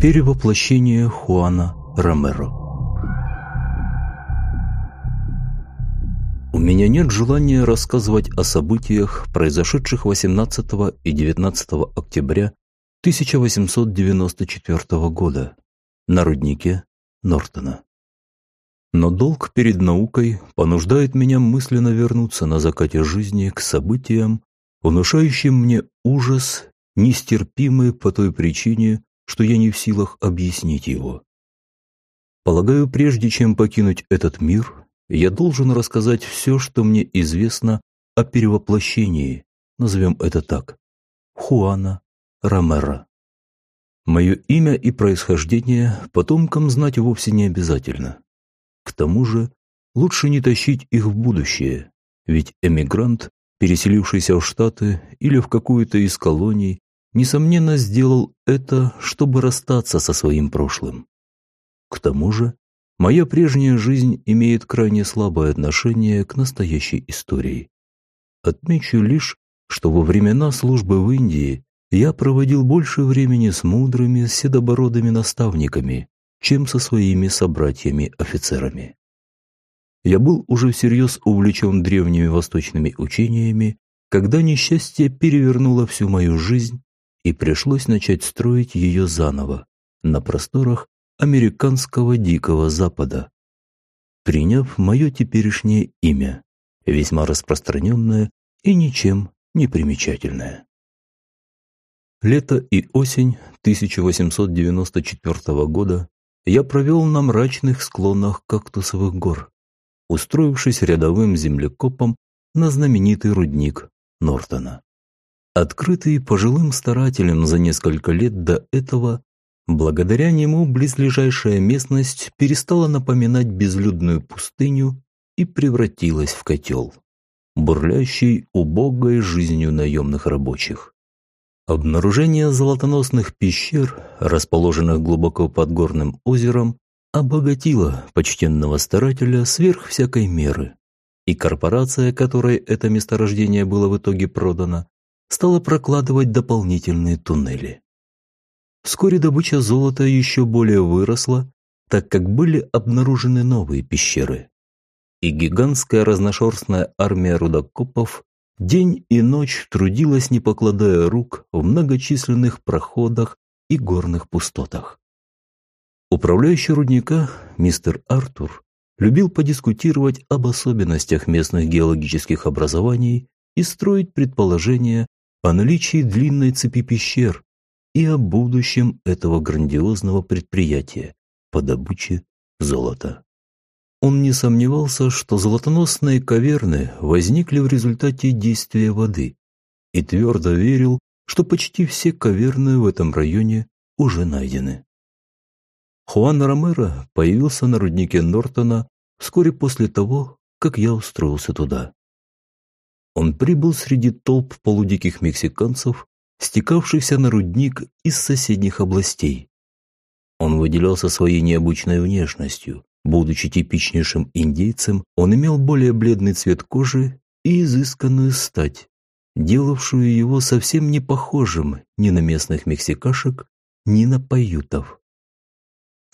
Перевоплощение Хуана Ромеро У меня нет желания рассказывать о событиях, произошедших 18 и 19 октября 1894 года на руднике Нортона. Но долг перед наукой понуждает меня мысленно вернуться на закате жизни к событиям, внушающим мне ужас, нестерпимый по той причине, что я не в силах объяснить его. Полагаю, прежде чем покинуть этот мир, я должен рассказать все, что мне известно о перевоплощении, назовем это так, Хуана Ромеро. Мое имя и происхождение потомкам знать вовсе не обязательно. К тому же лучше не тащить их в будущее, ведь эмигрант, переселившийся в Штаты или в какую-то из колоний, несомненно сделал это, чтобы расстаться со своим прошлым. К тому же, моя прежняя жизнь имеет крайне слабое отношение к настоящей истории. Отмечу лишь, что во времена службы в Индии я проводил больше времени с мудрыми седобородыми наставниками, чем со своими собратьями-офицерами. Я был уже всерьез увлечен древними восточными учениями, когда несчастье перевернуло всю мою жизнь и пришлось начать строить ее заново на просторах американского Дикого Запада, приняв мое теперешнее имя, весьма распространенное и ничем не примечательное. Лето и осень 1894 года я провел на мрачных склонах кактусовых гор, устроившись рядовым землекопом на знаменитый рудник Нортона. Открытый пожилым старателем за несколько лет до этого, благодаря нему близлежащая местность перестала напоминать безлюдную пустыню и превратилась в котел, бурлящий убогой жизнью наемных рабочих. Обнаружение золотоносных пещер, расположенных глубоко под горным озером, обогатило почтенного старателя сверх всякой меры, и корпорация, которой это месторождение было в итоге продано, стала прокладывать дополнительные туннели. Вскоре добыча золота еще более выросла, так как были обнаружены новые пещеры. И гигантская разношерстная армия рудокопов день и ночь трудилась, не покладая рук, в многочисленных проходах и горных пустотах. Управляющий рудника, мистер Артур, любил подискутировать об особенностях местных геологических образований и строить предположения о наличии длинной цепи пещер и о будущем этого грандиозного предприятия по добыче золота. Он не сомневался, что золотоносные каверны возникли в результате действия воды и твердо верил, что почти все каверны в этом районе уже найдены. Хуан Ромеро появился на руднике Нортона вскоре после того, как я устроился туда. Он прибыл среди толп полудиких мексиканцев, стекавшихся на рудник из соседних областей. Он выделялся своей необычной внешностью, Будучи типичнейшим индейцем, он имел более бледный цвет кожи и изысканную стать, делавшую его совсем не похожим ни на местных мексикашек, ни на паютов.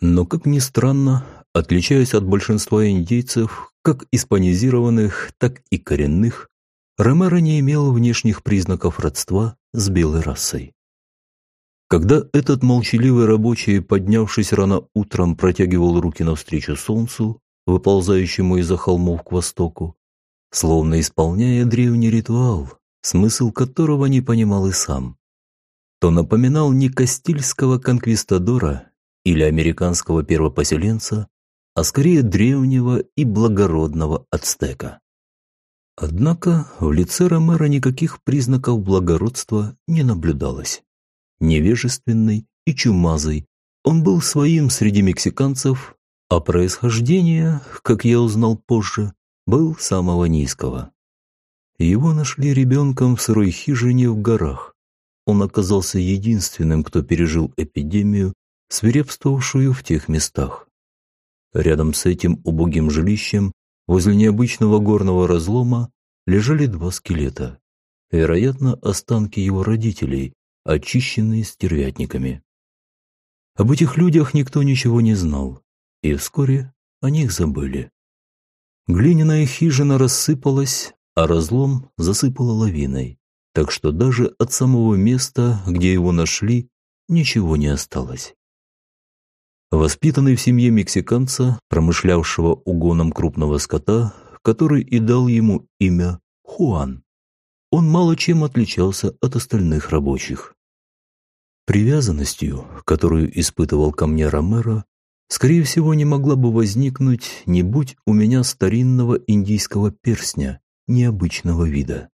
Но, как ни странно, отличаясь от большинства индейцев, как испанизированных, так и коренных, Ромеро не имел внешних признаков родства с белой расой. Когда этот молчаливый рабочий, поднявшись рано утром, протягивал руки навстречу солнцу, выползающему из-за холмов к востоку, словно исполняя древний ритуал, смысл которого не понимал и сам, то напоминал не кастильского конквистадора или американского первопоселенца, а скорее древнего и благородного ацтека. Однако в лице Ромера никаких признаков благородства не наблюдалось невежественный и чумазый. Он был своим среди мексиканцев, а происхождение, как я узнал позже, был самого низкого. Его нашли ребенком в сырой хижине в горах. Он оказался единственным, кто пережил эпидемию, свирепствовавшую в тех местах. Рядом с этим убогим жилищем, возле необычного горного разлома, лежали два скелета. вероятно, останки его родителей, очищенные стервятниками. Об этих людях никто ничего не знал, и вскоре о них забыли. Глиняная хижина рассыпалась, а разлом засыпала лавиной, так что даже от самого места, где его нашли, ничего не осталось. Воспитанный в семье мексиканца, промышлявшего угоном крупного скота, который и дал ему имя Хуан, он мало чем отличался от остальных рабочих. Привязанностью, которую испытывал ко мне Ромеро, скорее всего, не могла бы возникнуть, не будь у меня старинного индийского перстня необычного вида.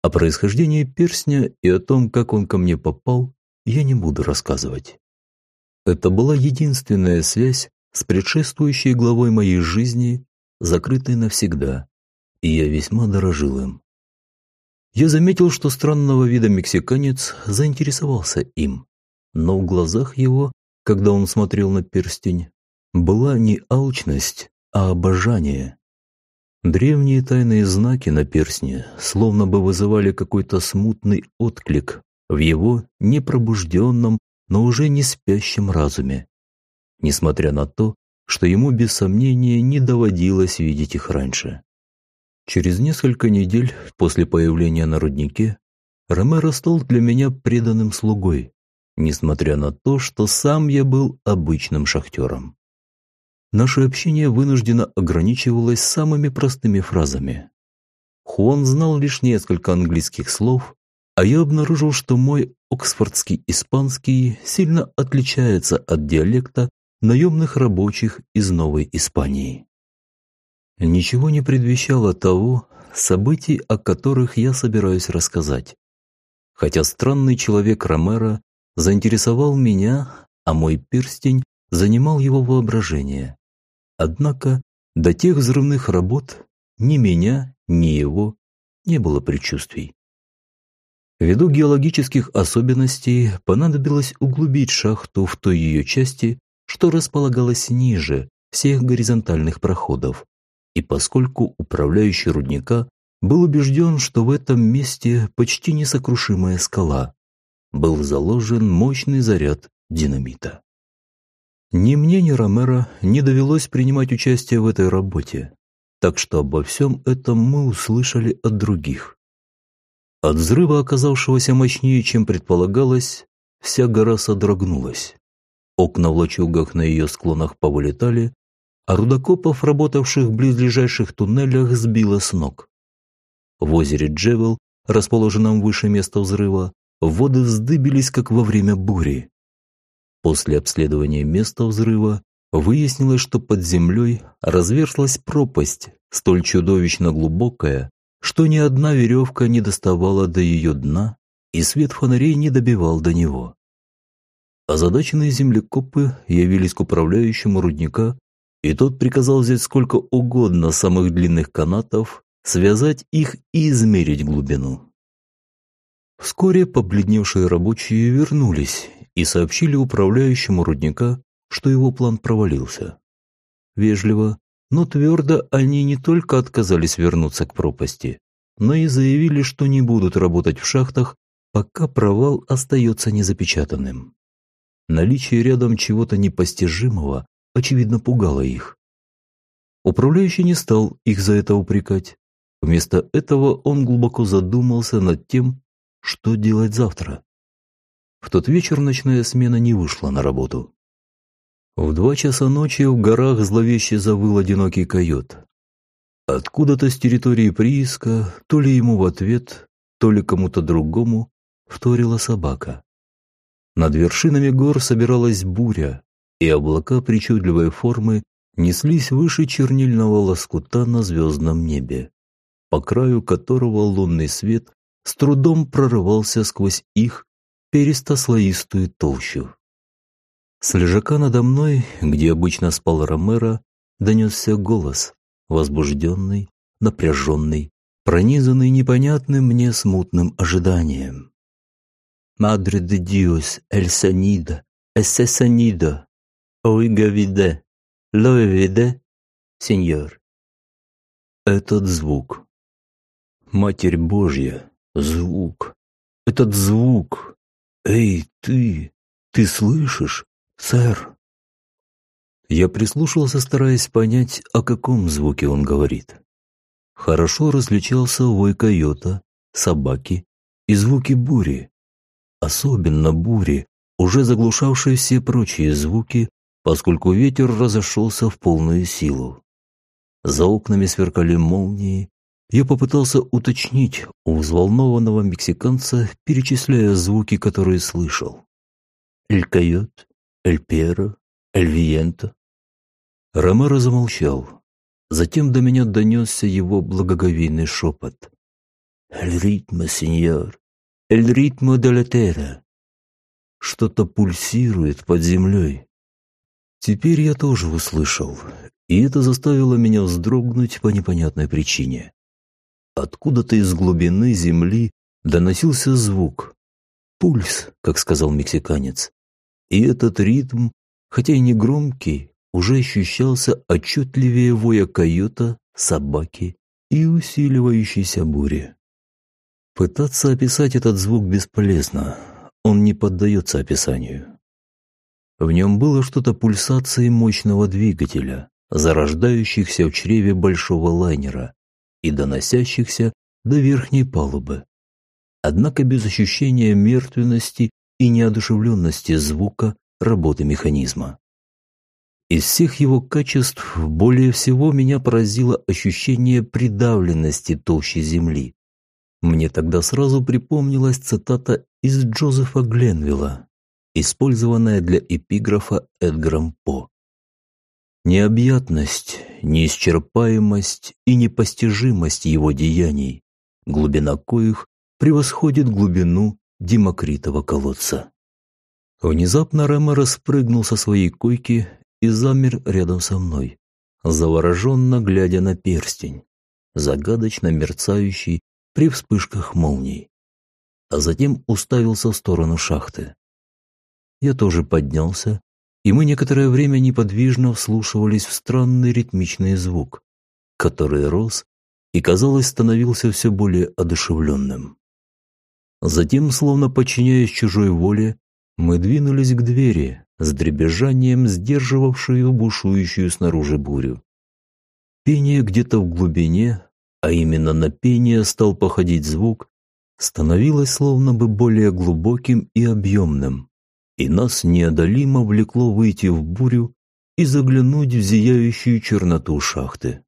О происхождении перстня и о том, как он ко мне попал, я не буду рассказывать. Это была единственная связь с предшествующей главой моей жизни, закрытой навсегда, и я весьма дорожил им. Я заметил, что странного вида мексиканец заинтересовался им, но в глазах его, когда он смотрел на перстень, была не алчность, а обожание. Древние тайные знаки на перстне словно бы вызывали какой-то смутный отклик в его непробужденном, но уже не спящем разуме, несмотря на то, что ему без сомнения не доводилось видеть их раньше. Через несколько недель после появления на руднике Ромеро стал для меня преданным слугой, несмотря на то, что сам я был обычным шахтером. Наше общение вынужденно ограничивалось самыми простыми фразами. Хуан знал лишь несколько английских слов, а я обнаружил, что мой оксфордский испанский сильно отличается от диалекта наемных рабочих из Новой Испании. Ничего не предвещало того, событий, о которых я собираюсь рассказать. Хотя странный человек Ромеро заинтересовал меня, а мой перстень занимал его воображение. Однако до тех взрывных работ ни меня, ни его не было предчувствий. Ввиду геологических особенностей понадобилось углубить шахту в той ее части, что располагалось ниже всех горизонтальных проходов. И поскольку управляющий рудника был убежден, что в этом месте почти несокрушимая скала, был заложен мощный заряд динамита. Ни мне, ни Ромеро не довелось принимать участие в этой работе, так что обо всем этом мы услышали от других. От взрыва, оказавшегося мощнее, чем предполагалось, вся гора содрогнулась. Окна в лачугах на ее склонах повылетали, а рудокопов, работавших в близлежащих туннелях, сбило с ног. В озере Джевел, расположенном выше места взрыва, воды вздыбились, как во время бури. После обследования места взрыва выяснилось, что под землей разверзлась пропасть, столь чудовищно глубокая, что ни одна веревка не доставала до ее дна, и свет фонарей не добивал до него. Озадаченные землекопы явились к управляющему рудника, и тот приказал взять сколько угодно самых длинных канатов, связать их и измерить глубину. Вскоре побледневшие рабочие вернулись и сообщили управляющему рудника, что его план провалился. Вежливо, но твердо они не только отказались вернуться к пропасти, но и заявили, что не будут работать в шахтах, пока провал остается незапечатанным. Наличие рядом чего-то непостижимого, очевидно, пугало их. Управляющий не стал их за это упрекать. Вместо этого он глубоко задумался над тем, что делать завтра. В тот вечер ночная смена не вышла на работу. В два часа ночи в горах зловеще завыл одинокий койот. Откуда-то с территории прииска, то ли ему в ответ, то ли кому-то другому, вторила собака. Над вершинами гор собиралась буря, и облака причудливой формы неслись выше чернильного лоскута на звездном небе, по краю которого лунный свет с трудом прорывался сквозь их перистослоистую толщу. С лежака надо мной, где обычно спал Ромеро, донесся голос, возбужденный, напряженный, пронизанный непонятным мне смутным ожиданием. Madre de Dios, el sonido, ese sonido, oiga vida, lo vida, сеньор. Этот звук. Матерь Божья, Звук. Этот звук. Эй, ты! Ты слышишь, сэр? Я прислушался, стараясь понять, о каком звуке он говорит. Хорошо различался вой койота, собаки и звуки бури. Особенно бури, уже заглушавшие все прочие звуки, поскольку ветер разошелся в полную силу. За окнами сверкали молнии. Я попытался уточнить у взволнованного мексиканца, перечисляя звуки, которые слышал. «Эль койот», «Эль перо», «Эль виенто». Ромеро замолчал. Затем до меня донесся его благоговейный шепот. «Эль ритмо, сеньор! Эль ритмо ла Что-то пульсирует под землей. Теперь я тоже услышал, и это заставило меня вздрогнуть по непонятной причине. Откуда-то из глубины земли доносился звук. Пульс, как сказал мексиканец. И этот ритм, хотя и не громкий, уже ощущался отчетливее воя койота, собаки и усиливающейся бури. Пытаться описать этот звук бесполезно, он не поддается описанию. В нем было что-то пульсации мощного двигателя, зарождающихся в чреве большого лайнера и доносящихся до верхней палубы. Однако без ощущения мертвенности и неодушевленности звука работы механизма. Из всех его качеств более всего меня поразило ощущение придавленности толщи земли. Мне тогда сразу припомнилась цитата из Джозефа Гленвилла, использованная для эпиграфа Эдгаром По. Необъятность, неисчерпаемость и непостижимость его деяний, глубина коих превосходит глубину Демокритова колодца. Внезапно Рема распрыгнул со своей койки и замер рядом со мной, завороженно глядя на перстень, загадочно мерцающий при вспышках молний, а затем уставился в сторону шахты. Я тоже поднялся, и мы некоторое время неподвижно вслушивались в странный ритмичный звук, который рос и, казалось, становился все более одушевленным. Затем, словно подчиняясь чужой воле, мы двинулись к двери, с дребезжанием сдерживавшую бушующую снаружи бурю. Пение где-то в глубине, а именно на пение стал походить звук, становилось словно бы более глубоким и объемным, и нас неодолимо влекло выйти в бурю и заглянуть в зияющую черноту шахты.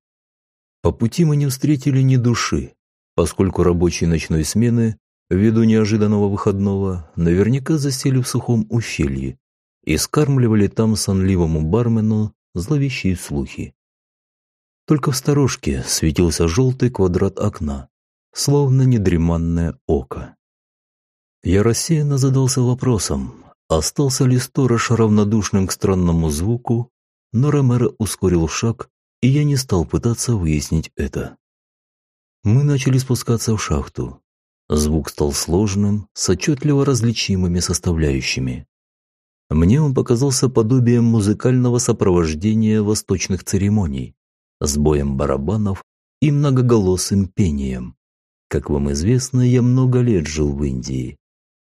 По пути мы не встретили ни души, поскольку рабочие ночной смены, ввиду неожиданного выходного, наверняка засели в сухом ущелье, и скармливали там сонливому бармену зловещие слухи. Только в сторожке светился желтый квадрат окна, словно недреманное око. Я рассеянно задался вопросом, остался ли сторож равнодушным к странному звуку, но Ромеро ускорил шаг, и я не стал пытаться выяснить это. Мы начали спускаться в шахту. Звук стал сложным, с отчетливо различимыми составляющими. Мне он показался подобием музыкального сопровождения восточных церемоний, с боем барабанов и многоголосым пением. Как вам известно, я много лет жил в Индии.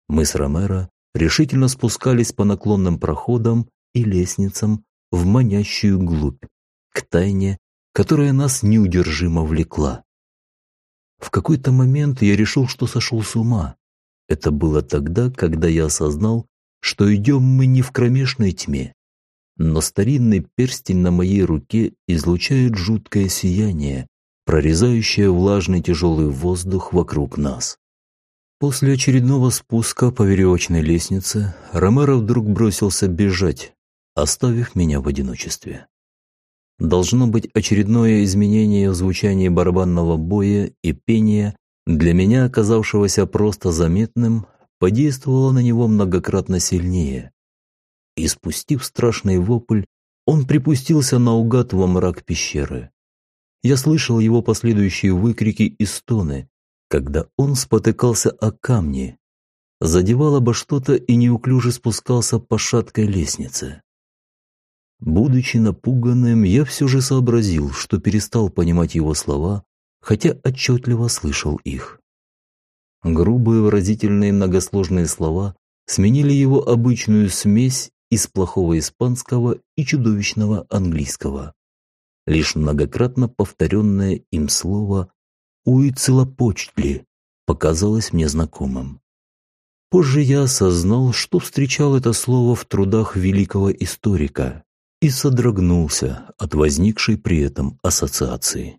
Мы с Ромеро решительно спускались по наклонным проходам и лестницам в манящую глубь, к тайне, которая нас неудержимо влекла. В какой-то момент я решил, что сошел с ума. Это было тогда, когда я осознал, что идем мы не в кромешной тьме, но старинный перстень на моей руке излучает жуткое сияние, прорезающее влажный тяжелый воздух вокруг нас. После очередного спуска по веревочной лестнице Ромеро вдруг бросился бежать, оставив меня в одиночестве. Должно быть очередное изменение в звучании барабанного боя и пения, для меня оказавшегося просто заметным, подействовало на него многократно сильнее. И спустив страшный вопль, он припустился наугад во мрак пещеры. Я слышал его последующие выкрики и стоны, когда он спотыкался о камни, задевал обо что-то и неуклюже спускался по шаткой лестнице. Будучи напуганным, я все же сообразил, что перестал понимать его слова, хотя отчетливо слышал их. Грубые выразительные многосложные слова сменили его обычную смесь из плохого испанского и чудовищного английского. Лишь многократно повторенное им слово «Уицелопочтли» показалось мне знакомым. Позже я осознал, что встречал это слово в трудах великого историка и содрогнулся от возникшей при этом ассоциации.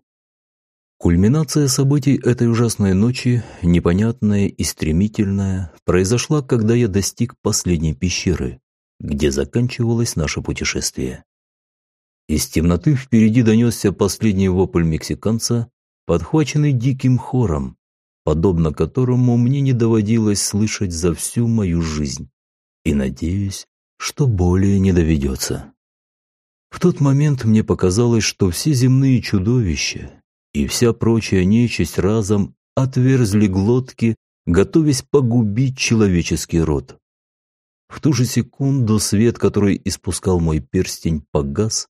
Кульминация событий этой ужасной ночи, непонятная и стремительная, произошла, когда я достиг последней пещеры, где заканчивалось наше путешествие. Из темноты впереди донесся последний вопль мексиканца, подхваченный диким хором, подобно которому мне не доводилось слышать за всю мою жизнь, и надеюсь, что более не доведется. В тот момент мне показалось, что все земные чудовища, и вся прочая нечисть разом отверзли глотки, готовясь погубить человеческий род. В ту же секунду свет, который испускал мой перстень, погас,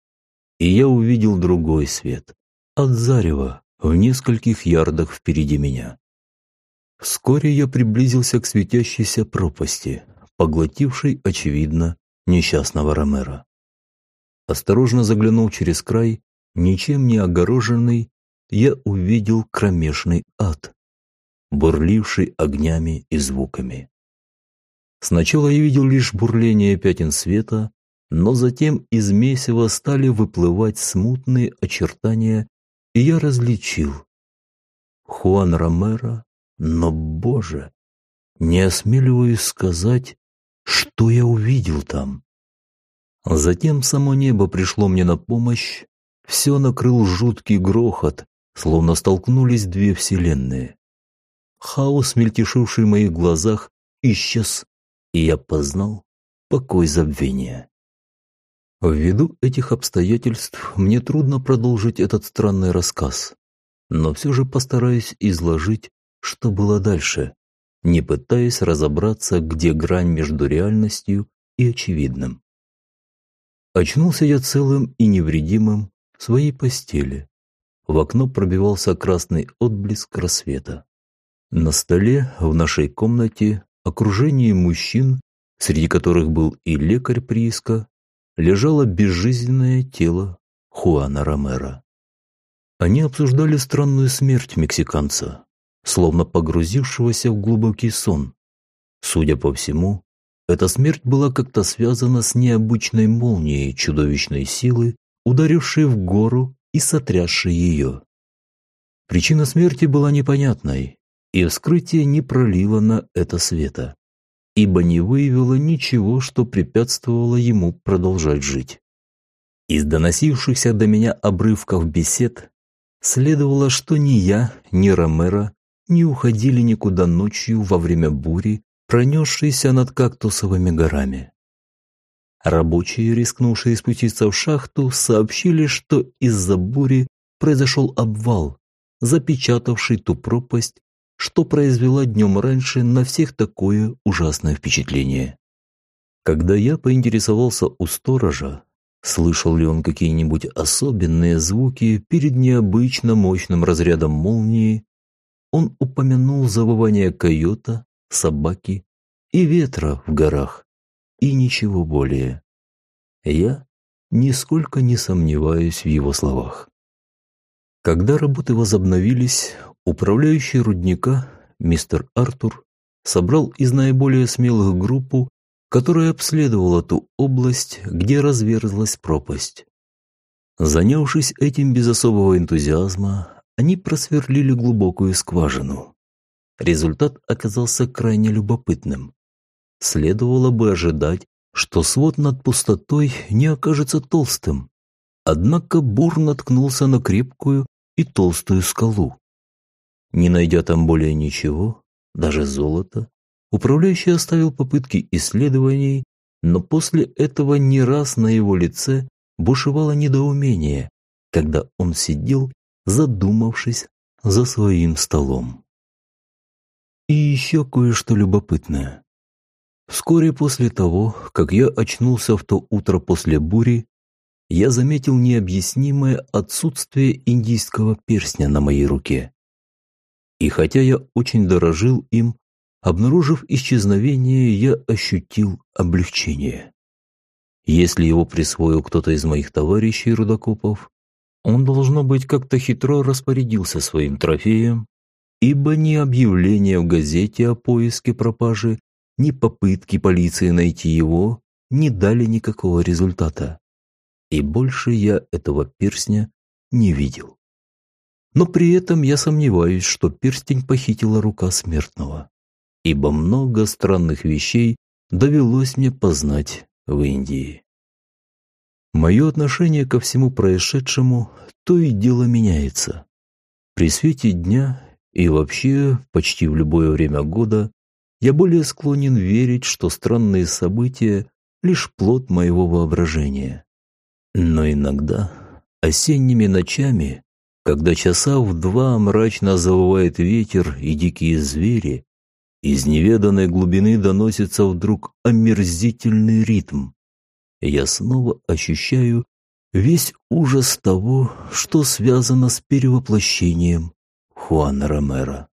и я увидел другой свет, от зарева, в нескольких ярдах впереди меня. Вскоре я приблизился к светящейся пропасти, поглотившей, очевидно, несчастного Ромера. Осторожно заглянул через край, ничем не огороженный, я увидел кромешный ад, бурливший огнями и звуками. Сначала я видел лишь бурление пятен света, но затем из месива стали выплывать смутные очертания, и я различил. Хуан Ромеро, но, боже, не осмеливаюсь сказать, что я увидел там. Затем само небо пришло мне на помощь, все накрыл жуткий грохот, словно столкнулись две вселенные. Хаос, мельтешивший в моих глазах, исчез, и я познал покой забвения. Ввиду этих обстоятельств мне трудно продолжить этот странный рассказ, но все же постараюсь изложить, что было дальше, не пытаясь разобраться, где грань между реальностью и очевидным. Очнулся я целым и невредимым в своей постели, в окно пробивался красный отблеск рассвета. На столе в нашей комнате окружение мужчин, среди которых был и лекарь прииска, лежало безжизненное тело Хуана Ромера. Они обсуждали странную смерть мексиканца, словно погрузившегося в глубокий сон. Судя по всему, эта смерть была как-то связана с необычной молнией чудовищной силы, ударившей в гору и сотрясший ее. Причина смерти была непонятной, и вскрытие не пролило на это света, ибо не выявило ничего, что препятствовало ему продолжать жить. Из доносившихся до меня обрывков бесед следовало, что ни я, ни Ромеро не уходили никуда ночью во время бури, пронесшейся над кактусовыми горами. Рабочие, рискнувшие спуститься в шахту, сообщили, что из-за бури произошел обвал, запечатавший ту пропасть, что произвела днем раньше на всех такое ужасное впечатление. Когда я поинтересовался у сторожа, слышал ли он какие-нибудь особенные звуки перед необычно мощным разрядом молнии, он упомянул завывание койота, собаки и ветра в горах и ничего более. Я нисколько не сомневаюсь в его словах. Когда работы возобновились, управляющий рудника, мистер Артур, собрал из наиболее смелых группу, которая обследовала ту область, где разверзлась пропасть. Занявшись этим без особого энтузиазма, они просверлили глубокую скважину. Результат оказался крайне любопытным следовало бы ожидать, что свод над пустотой не окажется толстым. Однако Бур наткнулся на крепкую и толстую скалу. Не найдя там более ничего, даже золота, управляющий оставил попытки исследований, но после этого не раз на его лице бушевало недоумение, когда он сидел, задумавшись за своим столом. И еще кое-что любопытное. Вскоре после того, как я очнулся в то утро после бури, я заметил необъяснимое отсутствие индийского перстня на моей руке. И хотя я очень дорожил им, обнаружив исчезновение, я ощутил облегчение. Если его присвоил кто-то из моих товарищей рудокопов, он, должно быть, как-то хитро распорядился своим трофеем, ибо ни объявления в газете о поиске пропажи, ни попытки полиции найти его не дали никакого результата. И больше я этого перстня не видел. Но при этом я сомневаюсь, что перстень похитила рука смертного, ибо много странных вещей довелось мне познать в Индии. Мое отношение ко всему происшедшему то и дело меняется. При свете дня и вообще почти в любое время года я более склонен верить, что странные события – лишь плод моего воображения. Но иногда, осенними ночами, когда часа в два мрачно завывает ветер и дикие звери, из неведанной глубины доносится вдруг омерзительный ритм. Я снова ощущаю весь ужас того, что связано с перевоплощением Хуана Ромера.